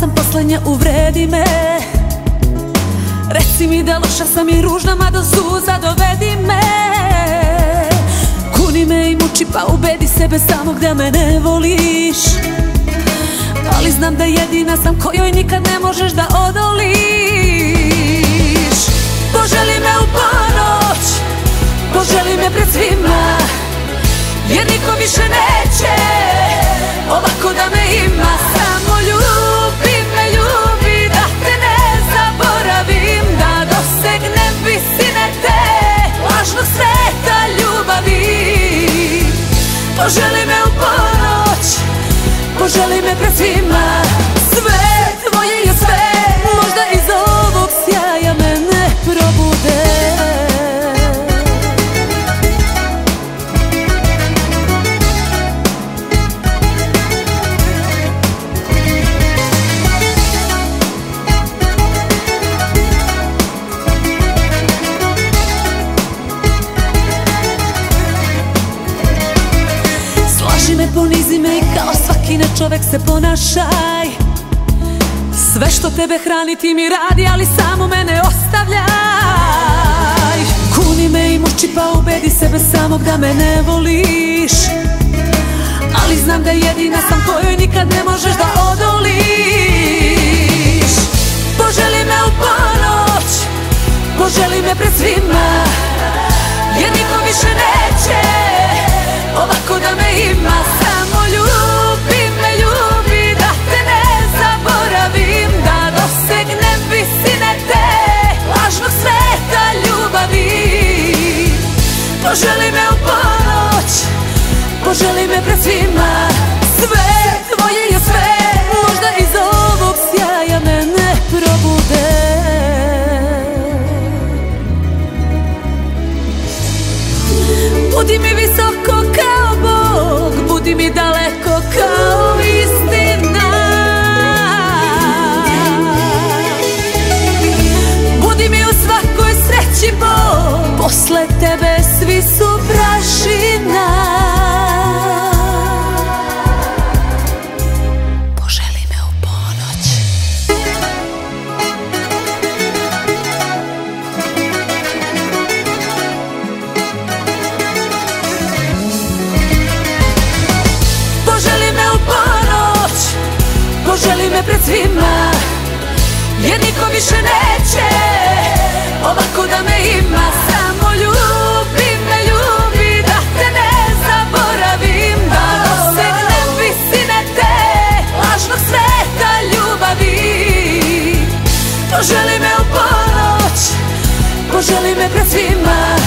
sam posljednja, uvredi me. Reci mi da loša sam i ružna, ma do suza dovedi me. Kuni me i muči pa ubedi sebe samog da me ne voliš. Ali znam da jedina sam kojoj nikad ne možeš da odoliš ponoć, poželi me pred svima Sve Ponizi me kao svaki ne čovek se ponašaj. Sve što tebe hrani ti mi radi, ali samo mene ostavljaj. Kuni me i muči pa ubedi sebe samog da me ne voliš. Ali znam da jedina sam kojoj nikad ne možeš da odoliš Poželi me u ponoć, poželi me pred svima. Sve tvoje je sve, možda iz ovog sjaja mene probude. Budi mi visoko kao Bog, budi mi daleko kao istina. Budi mi u svakoj sreći Bog, posle tebe su prašina. Poželi me u ponoć. Poželi me u ponoć. Poželi me pred svima Jer niko više neće Poželi me u ponoć Poželi me pred svima